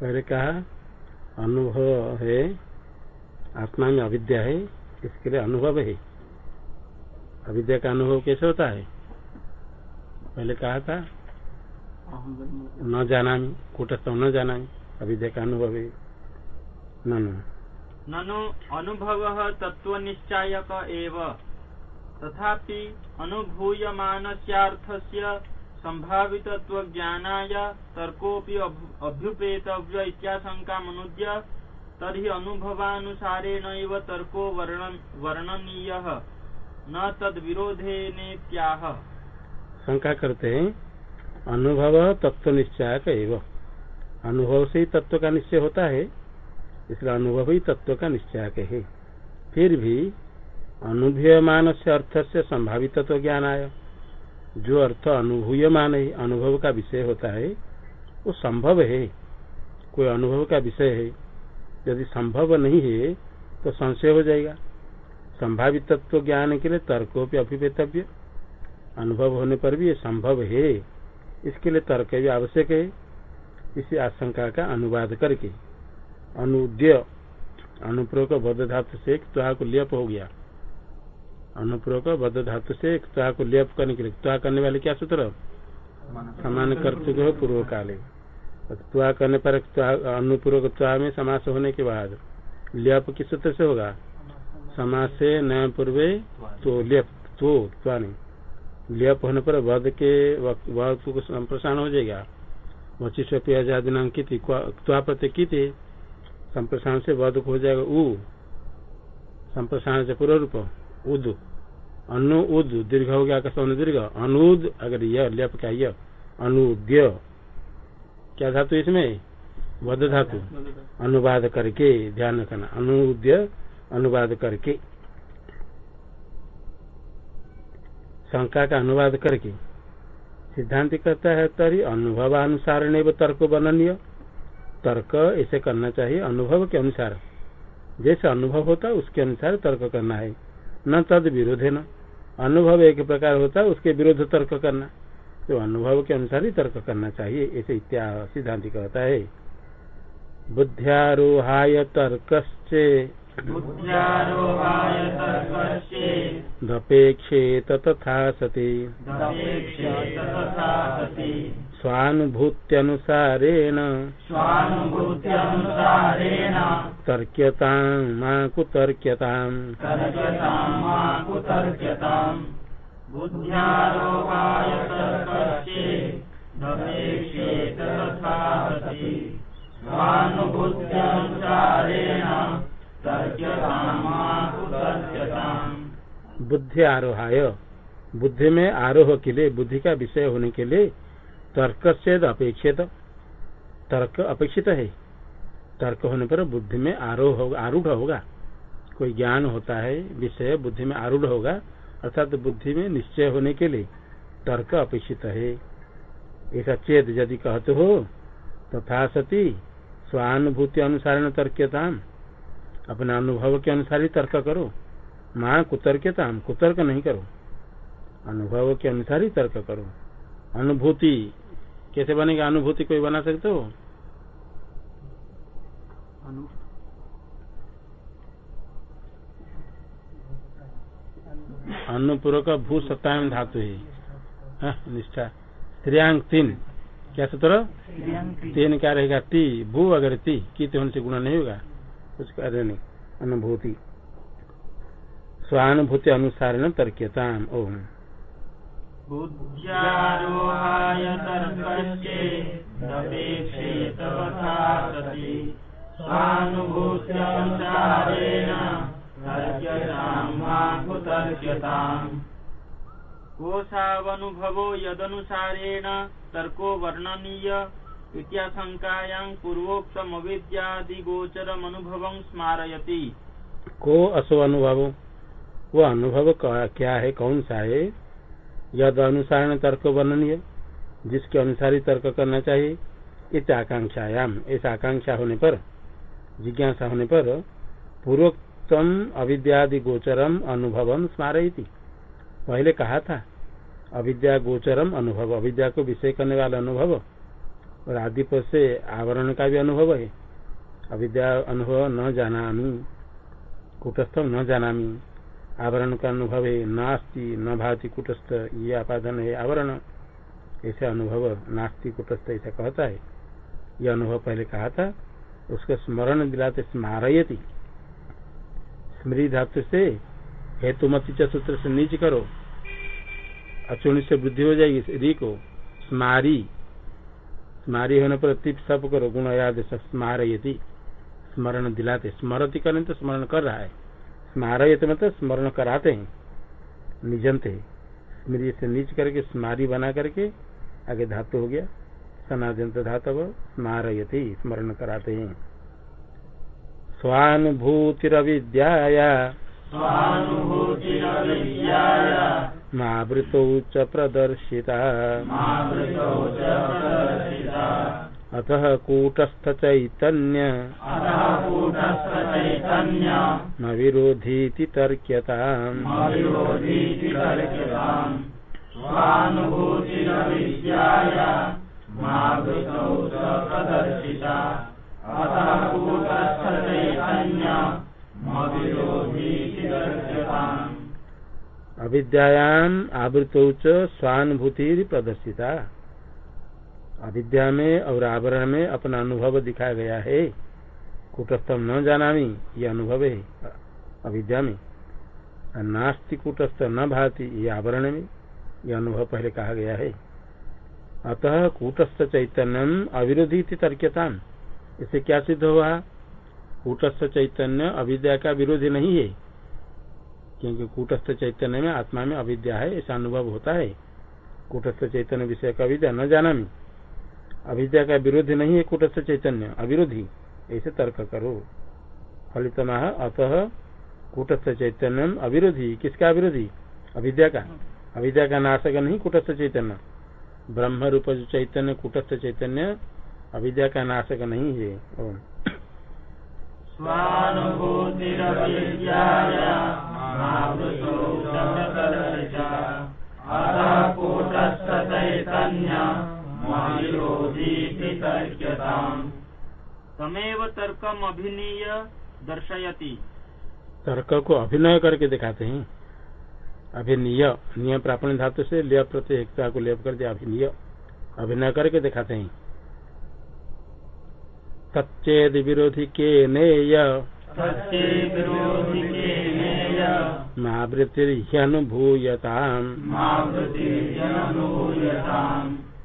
पहले कहा, अनुभव है, आत्मा में अविद्या है, इसके लिए अनुभव है। अविद्या का अनुभव कैसे होता है? पहले कहा था, न जाना कूटस्थ न जाना अविद्या का अनुभव है। न ननु अनुभव तत्वनिश्चायक एव। तथापि अनुभूयमानस्यार्थस्य संभावितत्व ज्ञानाय तर्कोऽपि अभ्यु- अभ्युपेतव्य इत्याशङ्कामनुद्य तर्हि अनुभवानुसारेण एव तर्को वर्णन, वर्णनीयः, न तद्विरोधेनेत्याह। शंका करते हैं, अनुभव तत्व निश्चय अनुभव से ही तत्व का निश्चय होता है, इसलिए अनुभव ही तत्व का निश्चय है। फिर भी अनुभूयमान से अर्थ से संभावित तत्व ज्ञान आया जो अर्थ अनुभूयमान है अनुभव का विषय होता है, वो संभव है। कोई अनुभव का विषय है, यदि संभव नहीं है तो संशय हो जाएगा। संभावित तत्व ज्ञान के लिए तर्कों पर अभिवेतव्य अनुभव होने पर भी ये संभव है। इसके लिए तर्क भी आवश्यक है। इसी आशंका का अनुवाद करके अनुद्य अनुपूर्वक बद्ध धातु से त्वा को लेप हो गया। अनुपूर्वक बद्ध धातु से त्वा को लेप करने के लिए त्वा करने वाले क्या सूत्र? समान कर्तव्य हो पूर्व काले त्वा करने पर अनुपूर्वक त्वा में समास होने के बाद लेप किस सूत्र से होगा? समास से नया पूर्वे तो लेप तो त्वा नहीं। लेप होने पर वध के वक्त को संप्रसारण हो जाएगा। वचिष्ठ आज़ादी नाम की थी संप्रसारण से वध हो जाएगा उ। संप्रसारण से पूर्व रूप उद। अनु उद, दीर्घ हो गया कसम दीर्घ। अनुद अगर यह लेप का यह? अनुद्य क्या धातु इसमें? वध धातु। अनुवाद करके ध्यान रखना। अनुद्य अनुवाद करके। शंका का अनुवाद करके। सिद्धांत कहता है, तरी अनुभवानुसार नहीं तर्क बननीय। तर्क ऐसे करना चाहिए अनुभव के अनुसार। जैसे अनुभव होता है, उसके अनुसार तर्क करना है। न तद विरोध है न। अनुभव एक प्रकार होता है, उसके विरुद्ध तर्क करना। तो अनुभव के अनुसार ही तर्क करना चाहिए ऐसे इत्या सिद्धांत कहता है। बुद्धारोहाय तर्कस्य दपेक्षेत तथा सति। स्वानुभूत्यनुसारेण। तर्क्यतां मा कुतर्क्यताम् तर्क्यतां बुद्धि आरोहाय बुद्धि में आरोह के लिए, बुद्धि का विषय होने के लिए तर्क से अपेक्षित, तर्क अपेक्षित है। तर्क होने पर बुद्धि में आरोह आरूढ़ होगा। कोई ज्ञान होता है, विषय बुद्धि में आरूढ़ होगा, अर्थात तो बुद्धि में निश्चय होने के लिए तर्क अपेक्षित है। ऐसा चेत यदि कहते हो, तथा तो सती स्वानुभूति अनुसार तर्क्यता अपने अनुभव के अनुसार ही तर्क करो। माँ कुतर्कता कुतर्क नहीं करो। अनुभव के अनुसार ही तर्क करो। अनुभूति कैसे बनेगा? अनुभूति कोई बना सकते हो? अनुपूर्वक भू सत्ताएँ धातु है। हाँ, निष्ठा। स्त्रियांग तीन। क्या सूत्र? तीन। क्या रहेगा? ती भू अगर ती की होने से गुणा नहीं होगा। कुछ कार्य नहीं। अनुभूति। स्वानुभूति अनुसार तर्क्यता ओम। बुद्ध्यारोहाय तर्कस्य सति स्वानुभूत्यनुसारेण कोशावनुभवो यदनुसारेण तर्को वर्णनीय इत्याशङ्कायां पूर्वोक्तमविद्यादिगोचरमनुभवं स्मारयति। को असो अनुभव? वो अनुभव क्या है, कौन सा है? यद अनुसार तर्क वर्णनीय, जिसके अनुसार ही तर्क करना चाहिए। इत आकांक्षायाम। इस आकांक्षा होने पर, जिज्ञासा होने पर, पूर्वोक्तम अविद्यादि गोचरम अनुभवम स्मारयति। पहले कहा था, अविद्या गोचरम अनुभव, अविद्या को विषय करने वाला अनुभव, और आदि पद से आवरण का भी अनुभव है। अविद्या अनुभव न जानामी कुटस्थम न जानामी। आवरण का अनुभव है, नास्ति, न भाति कुटस्थ, ये आपादन है आवरण। ऐसे अनुभव, नास्ति कुटस्थ ऐसा कहता है। यह अनुभव पहले कहा था, उसका स्मरण दिलाते स्मारयति। स्मृति धातु से हेतुमति सूत्र से नीच करो। अचुण से वृद्धि हो जाएगी री को स्मारी। स्मारी होने पर तिप सब करो, गुण याद स्मारयति। स्मरण दिलाते, स्मरति करें तो स्मरण कर रहा है। स्मारयत मतलब स्मरण कराते हैं निजंत है। स्मृति से नीच करके स्मारी बना करके आगे धातु हो गया सनाजंत धातव स्मारयति स्मरण कराते हैं। स्वानुभूतिरविद्याया। मावृतौ च प्रदर्शिता। अतः कूटस्थ चैतन्य न विरोधीति तर्क्यता अविद्यायाम आवृत स्वानुभूति प्रदर्शिता। अविद्या में और आवरण में अपना अनुभव दिखाया गया है। कुटस्थम न जाना ये अनुभव है अविद्या में। नास्ति कुटस्थ न भाति, ये आवरण में, ये अनुभव पहले कहा गया है। अतः कूटस्थ चैतन्यम अविरोधी तर्क्यता इसे क्या सिद्ध हुआ? कूटस्थ चैतन्य अविद्या का विरोधी नहीं है, क्योंकि कूटस्थ चैतन्य में आत्मा में अविद्या है, ऐसा अनुभव होता है। कूटस्थ चैतन्य विषय का अविद्या न जाना में अविद्या का विरोधी नहीं है, कूटस्थ चैतन्य। अविरोधी। ऐसे तर्क करो। फलित अतः कूटस्थ चैतन्य अविरोधी। किसका विरोधी अविद्या का। अविद्या का नाशक नहीं, कूटस्थ चैतन्य। ब्रह्म रूप चैतन्य, कूटस्थ चैतन्य अविद्या का नाशक नहीं है। ओम। तमेव तर्कम अभिनीय दर्शयति। तर्क को अभिनय करके दिखाते हैं। अभिनय नियम प्रापण धातु से लिय प्रत्येकता को लेप कर दिया अभिनय अभिनय करके दिखाते हैं। तच्चेद विरोधी के नेय। मावृतिर्ह्यनुभूयताम्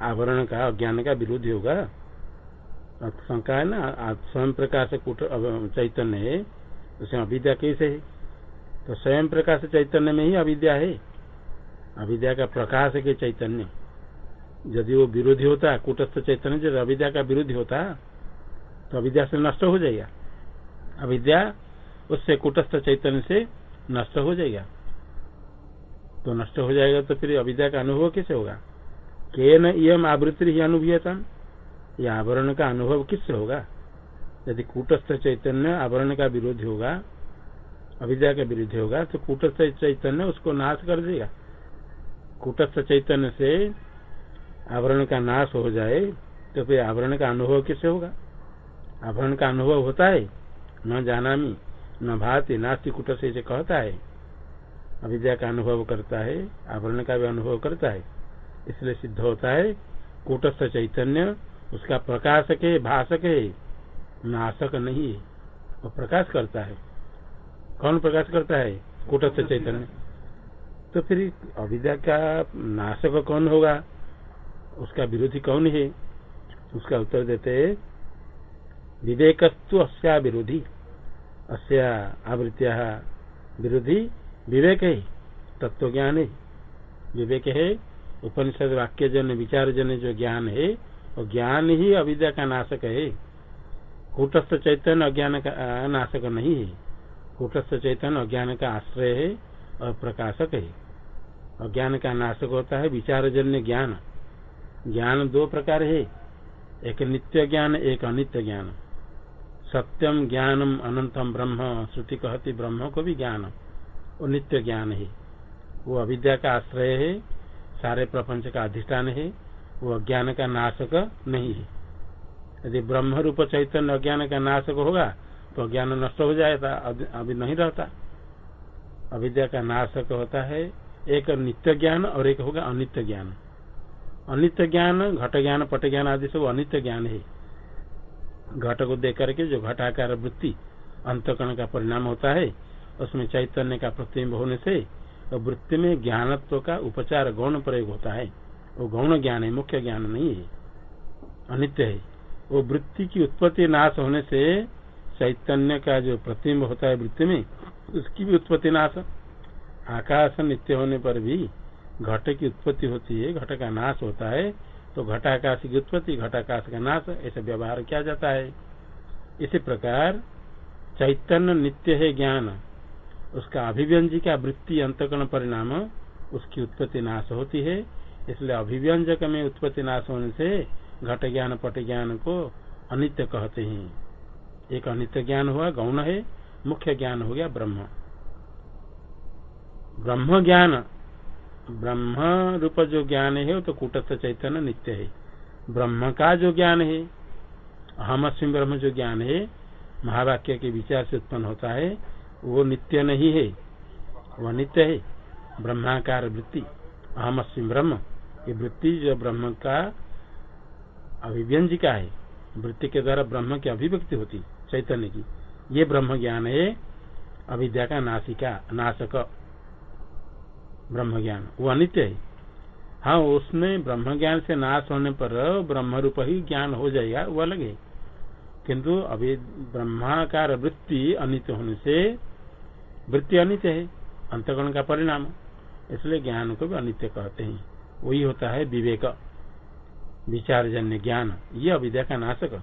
आवरण का अज्ञान का विरोधी होगा। शंका है ना स्वयं प्रकाश कूट चैतन्य है उसमें अविद्या कैसे है? तो स्वयं प्रकाश चैतन्य में ही अविद्या है। अविद्या का प्रकाश के चैतन्य। यदि वो विरोधी होता, कूटस्थ चैतन्य जब अविद्या का विरोधी होता तो अविद्या से नष्ट हो जाएगा। अविद्या उससे कुटस्थ चैतन्य से नष्ट हो जाएगा। तो नष्ट हो जाएगा तो फिर अविद्या का अनुभव कैसे होगा? के न यम आवृत्ति ही अनुभूयता यह आवरण का अनुभव किससे होगा? यदि कूटस्थ चैतन्य आवरण का विरोधी होगा अविद्या का विरोधी होगा तो कूटस्थ चैतन्य उसको नाश कर देगा। कूटस्थ चैतन्य से आवरण का नाश हो जाए तो फिर आवरण का अनुभव किससे होगा? आवरण का अनुभव होता है, न जानामी, न भाति, नास्ती कुटस्थ से कहता है। अविद्या का अनुभव करता है आवरण का भी अनुभव करता है। इसलिए सिद्ध होता है कूटस्थ चैतन्य उसका प्रकाशक है भाषक है नाशक नहीं है। वो प्रकाश करता है। कौन प्रकाश करता है? कूटस्थ चैतन्य। तो फिर अविद्या का नाशक कौन होगा? उसका विरोधी कौन है? उसका उत्तर देते है विवेकस्तु अस्या विरोधी। अस्या आवृत्तिया विरोधी विवेक है तत्व ज्ञान है। विवेक है उपनिषद वाक्य जन विचार जन जो ज्ञान है और ज्ञान ही अविद्या का नाशक है। कूटस्थ चैतन्य अज्ञान का नाशक नहीं है। कूटस्थ चैतन्य अज्ञान का आश्रय है और प्रकाशक है। अज्ञान का नाशक होता है विचारजन्य ज्ञान। ज्ञान दो प्रकार है, एक नित्य ज्ञान, एक अनित्य ज्ञान। सत्यम ज्ञानम अनंतम ब्रह्म, श्रुति कहती ब्रह्म को भी ज्ञान। वो नित्य ज्ञान है। वो अविद्या का आश्रय है सारे प्रपंच का अधिष्ठान है, वो अज्ञान का नाशक नहीं है। यदि ब्रह्म रूप चैतन्य अज्ञान का नाशक होगा तो अज्ञान नष्ट हो जाएगा, अभी नहीं रहता। अविद्या का नाशक होता है, एक नित्य ज्ञान और एक होगा अनित्य ज्ञान। अनित्य ज्ञान, घट ज्ञान, पट ज्ञान आदि सब अनित्य ज्ञान है। घट को देख करके जो घटाकार वृत्ति, अंतकरण का परिणाम होता है, उसमें चैतन्य का प्रतिम्ब होने से तो वृत्ति में ज्ञानत्व का उपचार गौण प्रयोग होता है। वो गौण ज्ञान है, मुख्य ज्ञान नहीं है। अनित्य है। वो वृत्ति की उत्पत्ति नाश होने से चैतन्य का जो प्रतिम्ब होता है वृत्ति में, उसकी भी उत्पत्ति नाश। आकाश नित्य होने पर भी घट की उत्पत्ति होती है, घट का नाश होता है तो घटाकाश की उत्पत्ति, घटाकाश का नाश, ऐसा व्यवहार किया जाता है। इसी प्रकार चैतन्य नित्य है ज्ञान। उसका अभिव्यंजी का वृत्ति अंतकरण परिणाम उसकी उत्पत्ति नाश होती है। इसलिए अभिव्यंजक में उत्पत्ति नाश होने से घट ज्ञान, पट ज्ञान को अनित्य कहते हैं। एक अनित्य ज्ञान हुआ, गौण है। मुख्य ज्ञान हो गया ब्रह्म। ब्रह्म ज्ञान, ब्रह्म रूप जो ज्ञान है, वो तो कूटस्थ चैतन्य नित्य है। ब्रह्म का जो ज्ञान है हम ब्रह्म जो ज्ञान है, महावाक्य के विचार से उत्पन्न होता है। वो नित्य नहीं है, वह नित्य है। ब्रह्माकार वृत्ति अहम ब्रह्म। ये वृत्ति जो ब्रह्म का अभिव्यंजिका है, वृत्ति के द्वारा ब्रह्म की अभिव्यक्ति होती, चैतन्य की। ये ब्रह्म ज्ञान है, अविद्या का नासिका, नाशक ब्रह्म ज्ञान। वो अनित्य है। हाँ उसमें ब्रह्म ज्ञान से नाश होने पर ब्रह्म रूप ही ज्ञान हो जाएगा वो अलग है। किंतु अभी ब्रह्माकार वृत्ति अनित्य होने से वृत्ति अनित्य है अंतगण का परिणाम। इसलिए ज्ञान को भी अनित्य कहते हैं। वही होता है विवेक, विचारजन्य ज्ञान। ये अविद्या का नाशक।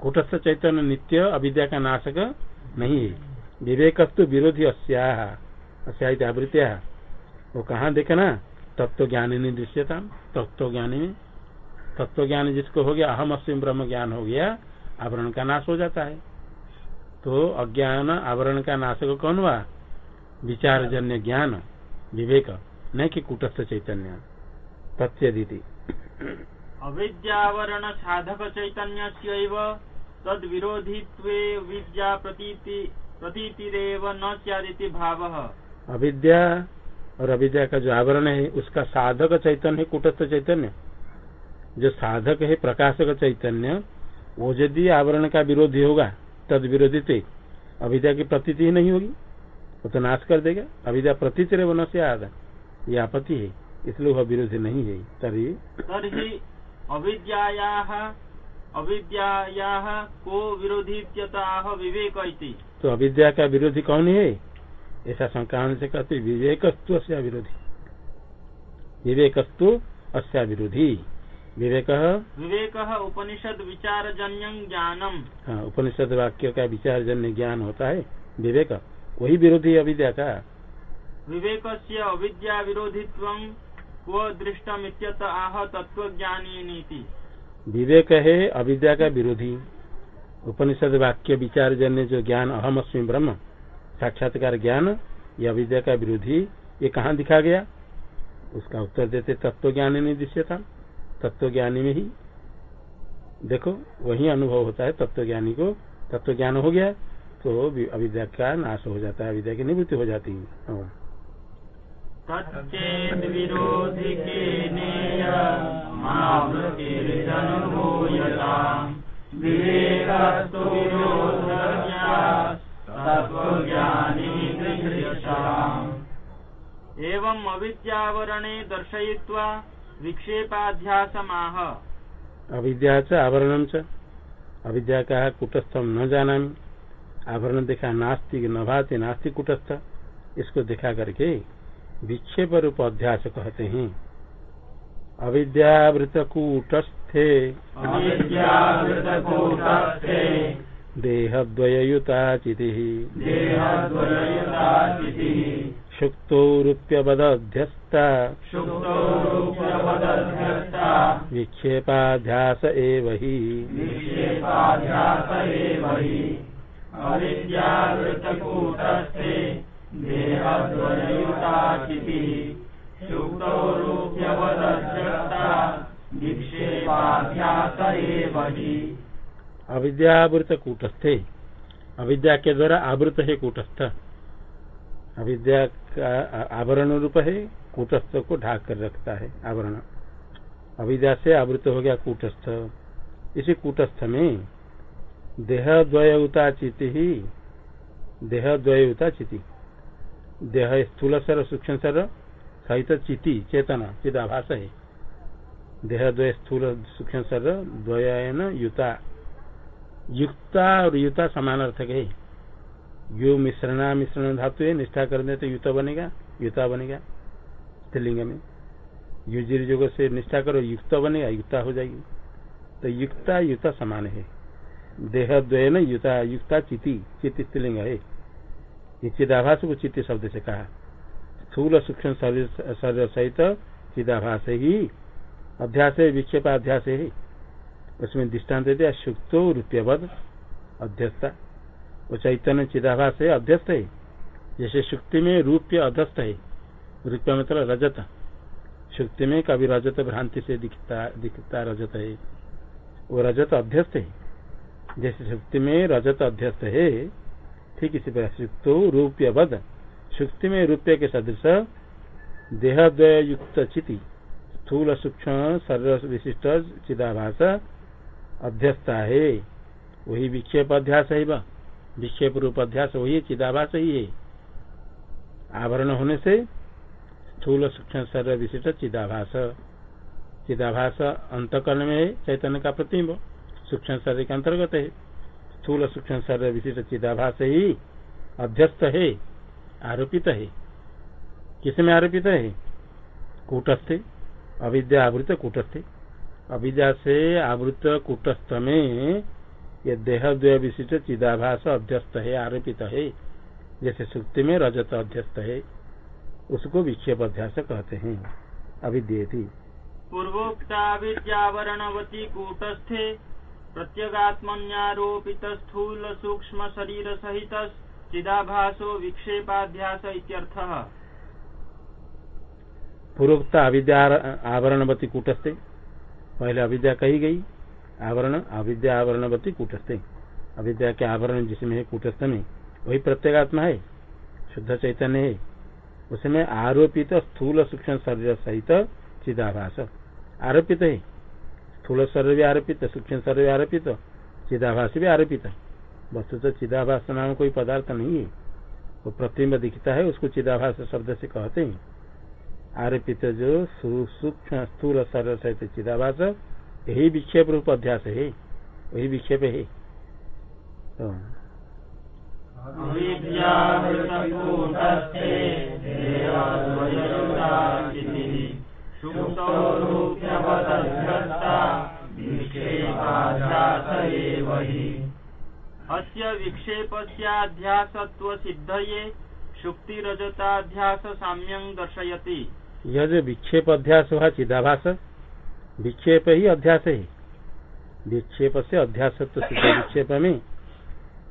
कूटस्थ चैतन्य नित्य अविद्या का नाशक नहीं है। विवेकस्तु विरोधी अस्या अस्यावृत्तिया वो कहा देखना तत्व ज्ञान नहीं दृश्यता तत्व ज्ञानी में। तत्व ज्ञान जिसको हो गया, अहम अस्म ब्रह्म ज्ञान हो गया, आवरण का नाश हो जाता है। तो अज्ञान, आवरण का नाशक कौन हुआ? विचारजन्य ज्ञान विवेक न कि कुटस्थ चैतन्य। प्रत्यदिति। अविद्यावरण साधक चैतन्य तद विरोधित्व विद्या प्रतीतिरेव न त्यादिति भाव। अविद्या और अविद्या का जो आवरण है उसका साधक चैतन्य है कुटस्थ चैतन्य। जो साधक है प्रकाशक चैतन्य वो यदि आवरण का विरोधी होगा तद विरोधी अविद्या की प्रतीति ही नहीं होगी। वो तो नाश कर देगा। अविद्या प्रतीति वन से आधा ये आपत्ति है। इसलिए वह विरोधी नहीं है। तरी अविद्या को विरोधी विवेक तो अविद्या का विरोधी कौन है? ऐसा संक्रांत से कहते विवेकस्तु अस्या विरोधी। विवेकस्तु अस्या विरोधी। विवेक विवेक उपनिषद विचार जन्य ज्ञानम। हाँ उपनिषद वाक्य का विचार जन्य ज्ञान होता है। विवेक। वही विरोधी अविद्या का विवेक से अविद्या विरोधित्व वो दृष्टम आह तत्व ज्ञानी नीति विवेक है अविद्या का विरोधी उपनिषद वाक्य विचार जन्य जो ज्ञान अहम अस्मी ब्रह्म। साक्षात्कार ज्ञान या विद्या का विरोधी ये कहाँ दिखा गया? उसका उत्तर देते तत्व ज्ञानी नहीं दृश्यता। तत्व ज्ञानी में ही। देखो वही अनुभव होता है तत्व ज्ञानी को। तत्व ज्ञान हो गया। तो अविद्या का नाश हो जाता है अविद्या की निवृत्ति हो जाती है। विरोधी एवं अविद्यावरणे दर्शयित्वा विक्षेपाध्यासमाह। अविद्या च आवरण च। अविद्या का कुटस्थम न जाना आवरण देखा नास्तिक न भाते नास्तिक कुटस्थ। इसको देखा करके विक्षेप रूप अध्यास कहते हैं। अविद्यावृत कूटस्थ देहद्वययुता चितिः शुक्तोरुप्यवदध्यस्ता विक्षेपाध्यास एव एव हि। एव अविद्यावृत कूटस्थे अविद्या के द्वारा आवृत है कूटस्थ। अविद्या का आवरण रूप है, कूटस्थ को ढाक कर रखता है आवरण। अविद्या से आवृत हो गया कूटस्थ। इसी कूटस्थ में देह द्वयुता चिति ही देह द्वयुता चिति देह स्थूल सर सूक्ष्म सर सहित चिति, चेतना चिदाभास है। देह द्वय स्थूल सूक्ष्म सर द्वयन युता। युक्ता और युता समान अर्थक है। यु मिश्रणा, मिश्रण धातु है, निष्ठा करने तो युता बनेगा युता बनेगा, स्त्रीलिंग में। युजिर युग से निष्ठा करो, युक्त बनेगा, युक्ता हो जाएगी। तो युक्ता, युता समान है। देह न युता, युक्ता चिति, चित्त स्त्रीलिंग है। ये चिदाभास को चित्त शब्द से कहा? स्थूल सूक्ष्म शरीर सहित चिदाभास ही, अध्यास विक्षेपाध्यास है। उसमें दृष्टांत दिया सुक्तो रूप्यवद, अध्यस्ता। वो चैतन्य चिदाभास है, अध्यस्त है। जैसे सुक्ति में रूप्य अध्यस्त है, रूप्य मतलब रजत। सुक्ति में कभी रजत भ्रांति से दिखता दिखता रजत है। वो रजत अध्यस्त है। जैसे सुक्ति में रजत अध्यस्त है, ठीक इसी प्रकार सुक्तो रूप्यवद सुक्ति में रूप्य के सदृश देहद्वय युक्त चिति, स्थूल सूक्ष्म शरीर विशिष्ट चिदाभास अध्यस्ता है। वही विक्षेप अध्यास है विक्षेप रूप अध्यास वही चिदाभास ही है। आवरण होने से स्थूल सूक्ष्म शरीर विशिष्ट चिदाभास। चिदाभास अंतकरण में है चैतन्य का प्रतिम्ब सूक्ष्म शरीर के अंतर्गत है। स्थूल सूक्ष्म शरीर विशिष्ट चिदाभास ही, अध्यस्त है, आरोपित है। किसमें आरोपित है? कूटस्थ, अविद्या आवृत कूटस्थ। अविद्या से आवृत कूटस्थ में ये देह द्वय विशिष्ट चिदाभास अध्यस्त है, आरोपित है। जैसे सुक्ति में रजत अध्यस्त है, उसको विक्षेप अध्यास कहते हैं। अविद्य पूर्वोक्ता विद्यावरणवती कूटस्थे प्रत्यगात्मन्यारोपित स्थूल सूक्ष्म शरीर सहित चिदाभासो विक्षेपाध्यास इत्यर्थः। पूर्वोक्ता अविद्या आवरणवती कूटस्थे। पहले अविद्या कही गई, आवरण, अविद्या आवरणवती कूटस्थे। अविद्या के आवरण जिसमें है कूटस्थ में, वही प्रत्येगात्मा है, शुद्ध चैतन्य है। उसमें आरोपित स्थूल सूक्ष्म शरीर सहित चिदाभास आरोपित है। स्थूल शरीर भी आरोपित सूक्ष्म शरीर भी आरोपित चिदाभास भी आरोपित। वस्तु तो चिदाभास नाम कोई पदार्थ नहीं है। वो प्रतिम्ब दिखता है, उसको चिदाभास शब्द से कहते हैं। आरोपित जो सूक्ष्म स्थूल शरीर सहित चिदाभास, यही विक्षेप रूप अध्यास है। वही विक्षेप है। तो। अस्य विक्षेपस्याध्यासत्वसिद्धये शुक्तिरजताध्यास साम्यं दर्शयति। यह जो विक्षेप अध्यास हुआ चिदाभास, विक्षेप ही अध्यास है। विक्षेप से अध्यासत्व सिद्ध विक्षेप में,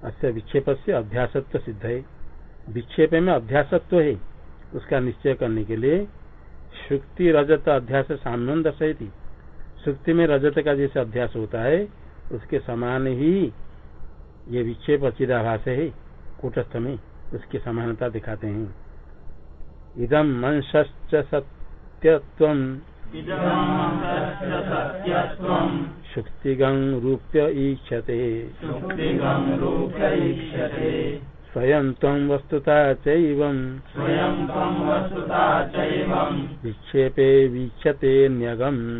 अस्य विक्षेप से अध्यासत्व सिद्ध है विक्षेप में अध्यासत्व है, उसका निश्चय करने के लिए शुक्ति रजत अध्यास साम्यम दर्शयती। सुक्ति में रजत का जैसे अध्यास होता है, उसके समान ही ये विक्षेप चिदाभास है कूटस्थ में उसकी समानता दिखाते हैं। इदम मंश्च इदमस्य शुक्तिगं रूप्य ईक्षते। स्वयं त्वं वस्तुता विक्षेपे वीक्षते न्यगम्।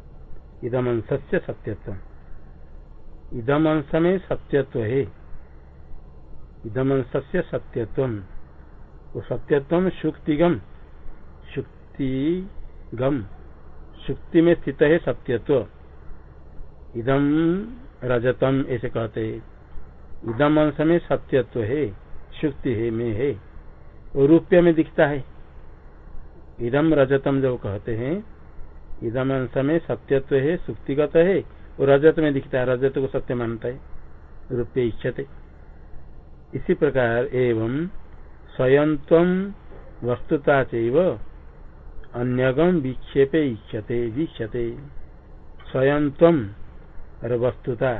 इदम अंशस्य सत्यत्व इदम अंश में सत्यत्व है। इदम अंशस्य सत्यत्व वो सत्यत्व शुक्तिगम। शुक्तिगम। शुक्ति में स्थित है सत्यत्व। इदम रजतम ऐसे कहते हैं। इदम अंश में सत्यत्व है। शुक्ति है में है। वो रूप्य में दिखता है। इदम रजतम जो कहते हैं इदम अंश में सत्यत्व है सुक्तिगत है वो रजत में दिखता है, रजत को सत्य मानता है रुपये इच्छते। इसी प्रकार एवं स्वयं वस्तुता चैव अन्यगम विक्षेपे इच्छते वीक्षते स्वयं और वस्तुता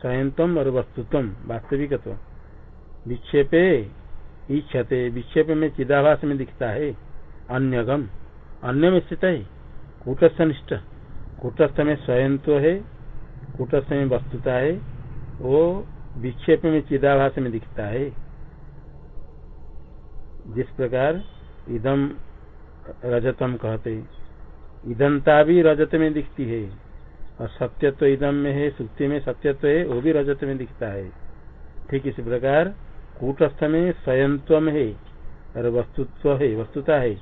स्वयं और वस्तुत्व, वास्तविकत्व। विक्षेपे इच्छते, विक्षेप में चिदाभास में दिखता है अन्यगम अन्य में स्थित है। कूटस्थ निष्ठ कूटस्थ में स्वयं तो है कूटस्थ में वस्तुता है, वो विक्षेप में चिदाभास में दिखता है। जिस प्रकार इदम रजतम कहते इदंता भी रजत में दिखती है, और सत्य तो इदम में है, सुक्ति में सत्यत्व है, वो भी रजत में दिखता है। ठीक इसी प्रकार कूटस्थ में स्वयंत्व है, और वस्तुत्व है, वस्तुता है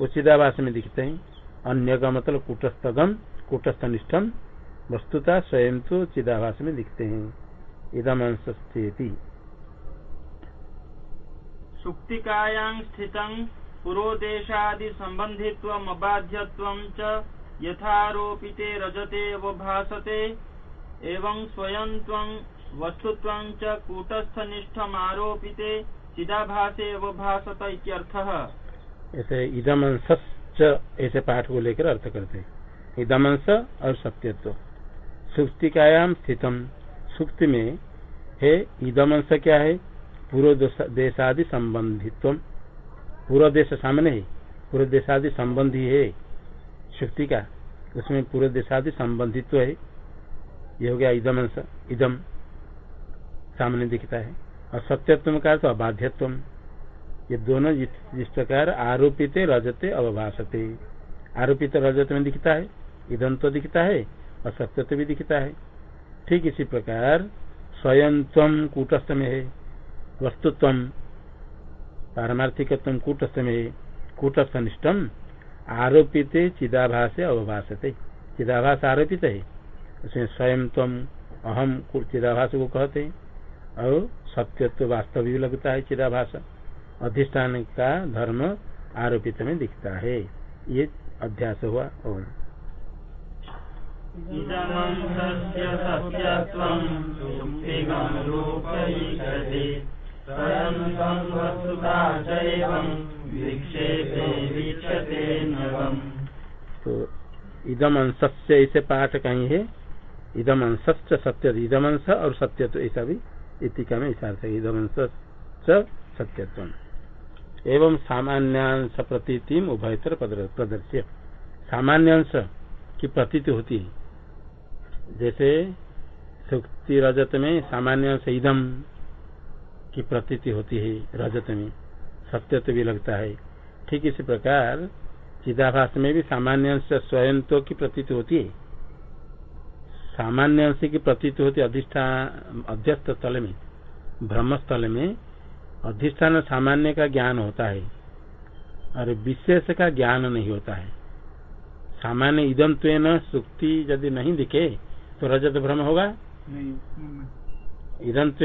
उचिदावास में दिखते हैं। अन्य का मतलब कूटस्थगम कूटस्थ निष्ठम वस्तुता स्वयं तो चिदाभास में दिखते हैं। इदम अंशस्थिति सुक्तिकायां स्थित पुरोदेशादि संबंधित्व अबाध्यत्व यथारोपिते रजते अवभासते एवं स्वयं वस्तुत्व कूटस्थनिष्ठमारोपिते चिदाभासे अवभासत इत्यर्थः। ऐसे इदम अंश ऐसे पाठ को लेकर अर्थ करते हैं। अंश और सत्यत्व। सुक्तिकायाम स्थितम। सुक्ति में है इदम अंश क्या है? पूर्व देशादि संबंधित्व पूर्व देश सामने है। पूर्व देशादि संबंधी है। सुक्ति का। उसमें पूर्व देशादि संबंधित्व है। ये हो गया इदम इदम सामने दिखता है। और सत्यत्व का तो अबाध्यत्व ये दोनों जिस प्रकार आरोपित, रजते, अवभाषते। आरोपित रजत में दिखता है इधन तो दिखता है, और सत्य भी दिखता है। ठीक इसी प्रकार स्वयं तम कूटस्थ में है, वस्तुत्व पारमार्थिक कूटस्थ में है कूटस्थ निष्ठम आरोपित, चिदाभास, अवभाषते। चिदाभास आरोपित है, उसमें स्वयं तम अहम चिदाभास को कहते हैं, और सत्यत्व वास्तव भी लगता है चिदाभास। अधिष्ठान का धर्म आरोपित में दिखता है। ये अध्यास हुआ ओम। तो इदम अंश से ऐसे पाठ कहीं है। इदम अंश सत्य इदम अंश और सत्य तो ऐसा भी इतिका में ऐसा इदम अंश सत्यत्व एवं सामान्यांश प्रतीति उभयतर प्रदर्श्य। सामान्य की प्रतीति होती है। जैसे, सुक्ति रजत में सामान्य इदम की प्रतीति होती है रजत में। सत्य तो भी लगता है। ठीक इसी प्रकार, चिदाभास में भी सामान्य अंश स्वयं तो की प्रतीति होती है। सामान्य अंश की प्रतीति होती है अधिष्ठान अध्यस्त स्थल में ब्रह्म स्थल में अधिष्ठान सामान्य का ज्ञान होता है और विशेष का ज्ञान नहीं होता है। सामान्य इदम तो सुक्ति यदि नहीं दिखे तो रजत भ्रम होगा? इदम तो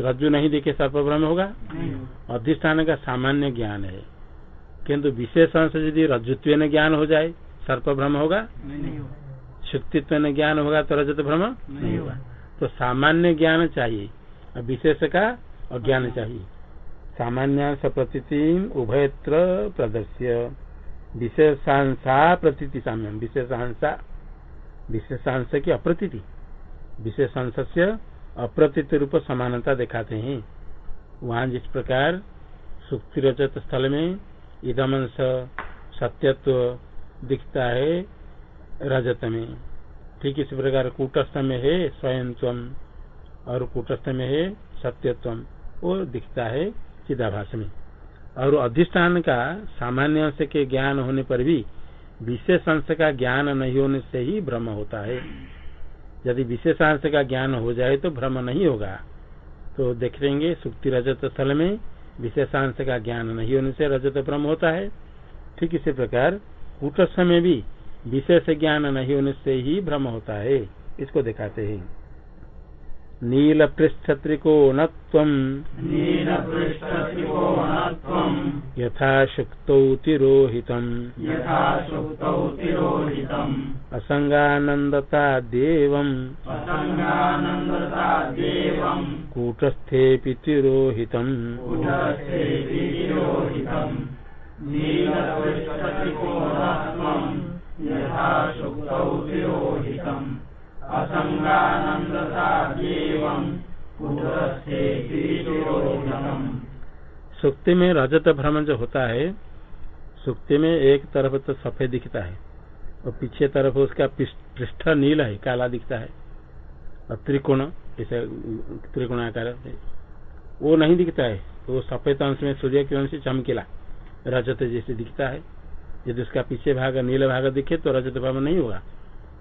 रज्जु नहीं दिखे सर्प भ्रम होगा? अधिष्ठान का सामान्य ज्ञान है। किंतु विशेष अंश यदि रज्जुत्व ज्ञान हो जाए सर्प भ्रम होगा? शुक्तित्व ज्ञान होगा तो रजत भ्रम नहीं होगा। तो सामान्य ज्ञान चाहिए विशेष का अज्ञान। चाहिए। सामान्य प्रतीति उभयत्र प्रदर्श्य। विशेषांशा प्रतीति साम्य विशेषांशा विशेषांश की अप्रतीति। विशेषांश से अप्रतीत रूप समानता दिखाते हैं। वहाँ जिस प्रकार सुक्ति रचत स्थल में इदमंश सत्यत्व दिखता है रजत में, ठीक इसी प्रकार कूटस्थ में है स्वयं और कूटस्थ में है सत्यत्व वो दिखता है चिदाभास में और अधिष्ठान का सामान्य अंश के ज्ञान होने पर भी विशेष अंश का ज्ञान नहीं होने से ही भ्रम होता है। यदि विशेष अंश का ज्ञान हो जाए तो भ्रम नहीं होगा। तो देख लेंगे सुक्ति रजत स्थल में विशेषांश का ज्ञान नहीं होने से रजत भ्रम होता है। ठीक इसी प्रकार कूटस्थ में भी विशेष ज्ञान नहीं होने से ही भ्रम होता है। इसको दिखाते हैं। नील पृष्ठ नीलपृष्ठत्रिकोणत्वम् यथा शुक्तौ तिरोहितम् असङ्गानन्दता देवम् कूटस्थेऽपि तिरोहितम्। यथा तिरोहितम्। सुक्ति में रजत भ्रमण जो होता है, सुक्ति में एक तरफ़ तो सफ़ेद दिखता है, और पीछे तरफ़ उसका पृष्ठ नील है, काला दिखता है। और त्रिकोण जैसे त्रिकोणाकार वो नहीं दिखता है तो वो सफ़ेद अंश में सूर्य किरण से चमकीला, रजत जैसे दिखता है। यदि उसका पीछे भाग नील भाग दिखे तो रजत भ्रमण नहीं होगा।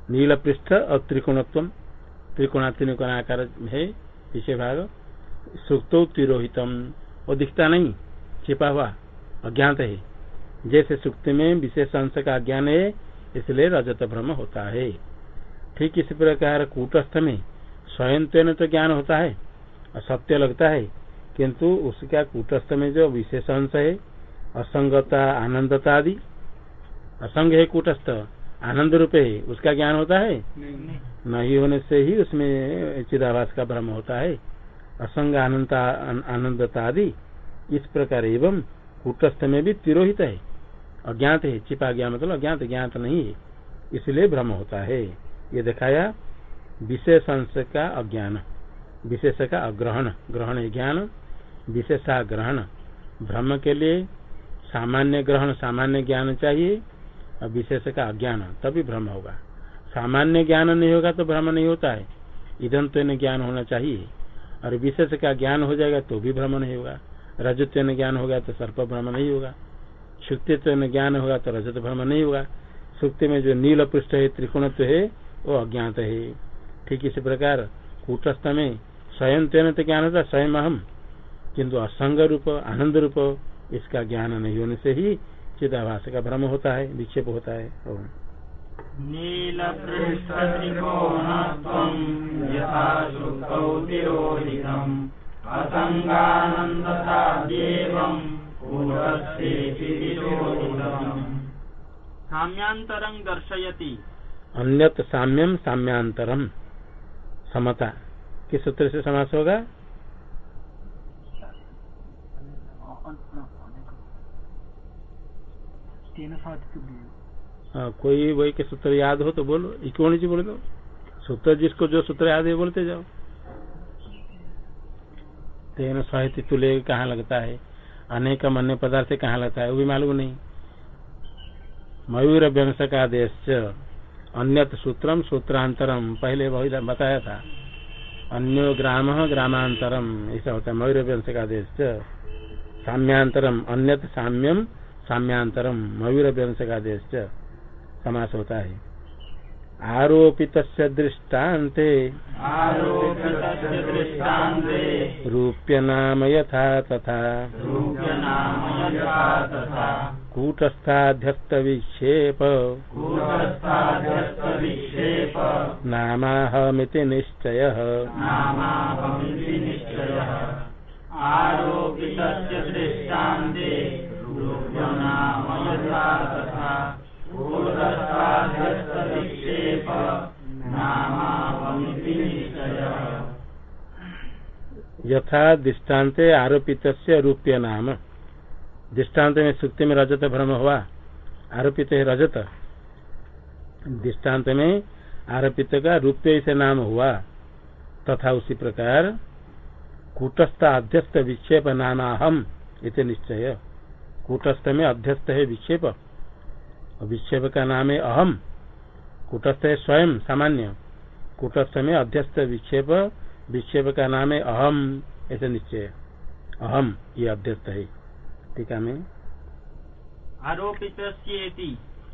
नील पृष्ठ और त्रिकोणत्व त्रिकोणा त्रिकोणाकार है पीछे भाग, सुक्तो तिरोहितम। वो दिखता नहीं, छिपा हुआ, अज्ञात है। जैसे सुक्ति में विशेष अंश का ज्ञान है, इसलिए रजत भ्रम होता है। ठीक इसी प्रकार कूटस्थ में स्वयं तो ज्ञान होता है और सत्य लगता है, किंतु उसका कूटस्थ में जो विशेष अंश है, असंगता, आनंदता आदि, असंग है कूटस्थ। आनंद रूप है उसका ज्ञान होता है? नहीं होने से ही उसमें चिदाभास का भ्रम होता है। असंग आनंदता आनंदता आदि इस प्रकार एवं कूटस्थ में भी तिरोहित है। अज्ञात है छिपा गया मतलब अज्ञात ज्ञात नहीं है। इसलिए भ्रम होता है। ये दिखाया विशेष अंश का अज्ञान विशेष का अग्रहण। ग्रहण ज्ञान विशेषा ग्रहण भ्रम के लिए सामान्य ग्रहण सामान्य ज्ञान चाहिए। और विशेष का अज्ञान, तभी भ्रम होगा। सामान्य ज्ञान नहीं होगा तो भ्रम नहीं होता है। तो ज्ञान होना चाहिए। और विशेष का ज्ञान हो जाएगा तो भी भ्रम नहीं होगा। रजत्व ज्ञान होगा तो सर्प भ्रम नहीं होगा। सुक्तित्व ज्ञान होगा तो रजत भ्रम नहीं होगा। सुक्ति में जो नील पृष्ठ है, त्रिकोणत्व है, वो अज्ञात है। ठीक इसी प्रकार कूटस्थ में स्वयं तेन तो ज्ञान होता, स्वयं अहम किंतु असंग रूप, आनंद रूप, इसका ज्ञान नहीं होने से ही चिदाभास का भ्रम होता है विक्षेप होता है साम्यांतरं दर्शयति। अन्यत साम्यम साम्यांतरम समता। किस सूत्र से समास होगा? हाँ, कोई वही के सूत्र याद हो तो बोलो। इक्वणी जी बोल दो। सूत्र जिसको जो सूत्र याद है बोलते जाओ। तेन साहित्य तुले कहाँ लगता है? अनेक अन्य पदार्थ कहाँ लगता है? वो भी मालूम नहीं। मयूर व्यंश का देश अन्यत सूत्रम सूत्रांतरम पहले वही बताया था। अन्यो ग्राम ग्रामांतरम। ऐसा होता है। मयूर व्यंश का देश साम्यांतरम। अन्यत साम्यम साम्यांतरम मयूर व्यंश का देश समास होता है आरोपित दृष्टान्ते रूप्य नाम यथा तथा। कूटस्थाध्यस्त विक्षेप नामाहमिति निश्चय। निश्चयः। दृष्टान्ते। यथा दृष्टान्ते आरोपित रूप्य नाम। दृष्टांत में सुक्ति में रजत भ्रम हुआ। आरोपित है रजत। दृष्टांत में आरोपित का रूप्य से नाम हुआ। तथा उसी प्रकार कूटस्थ अध्यस्त विक्षेप नानाहम इति निश्चय। कूटस्थ में अध्यस्त है विक्षेप। विक्षेप का नाम है अहम। कुटस्थ है स्वयं, सामान्य। कुटस्थ में अध्यस्त विक्षेप विक्षेप का नाम है अहम, ऐसे निश्चय अहम, ये अध्यस्त है। टीका में। आरोपित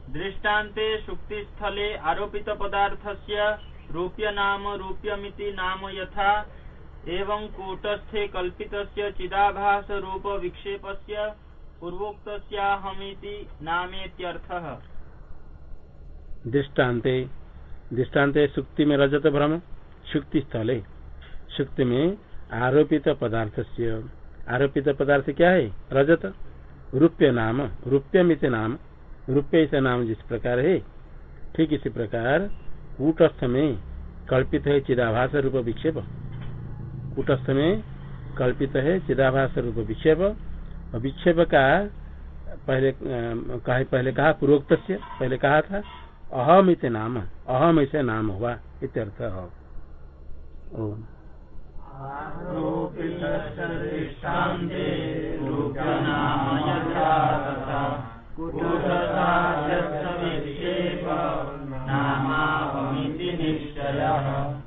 दृष्टान्ते शुक्ति स्थले आरोपित पदार्थस्य रूप्य नाम रूप्यमिति नाम यथा, एवं कूटस्थे कल्पितस्य चिदाभास रूप विक्षेपस्य पूर्वोक्तस्याहमिति नामेत्यर्थः। दृष्टान्ते दृष्टान्ते सुक्ति में रजत भ्रम, शुक्ति स्थले। शुक्ति में आरोपित पदार्थ से आरोपित पदार्थ क्या है? रजत। रूप्य नाम, रूप्यमित नाम रूप्य ऐसा नाम जिस प्रकार है। ठीक इसी प्रकार कूटस्थ में कल्पित है चिदाभास रूप विक्षेप। कूटस्थ में कल्पित है चिदाभास रूप विक्षेप। विक्षेप का पहले कहा पहले कहा पूर्वोक्त पहले कहा था, अहम इत नाम, अहम ऐसे नाम हुआ इत्यर्थ ओम। निश्चय।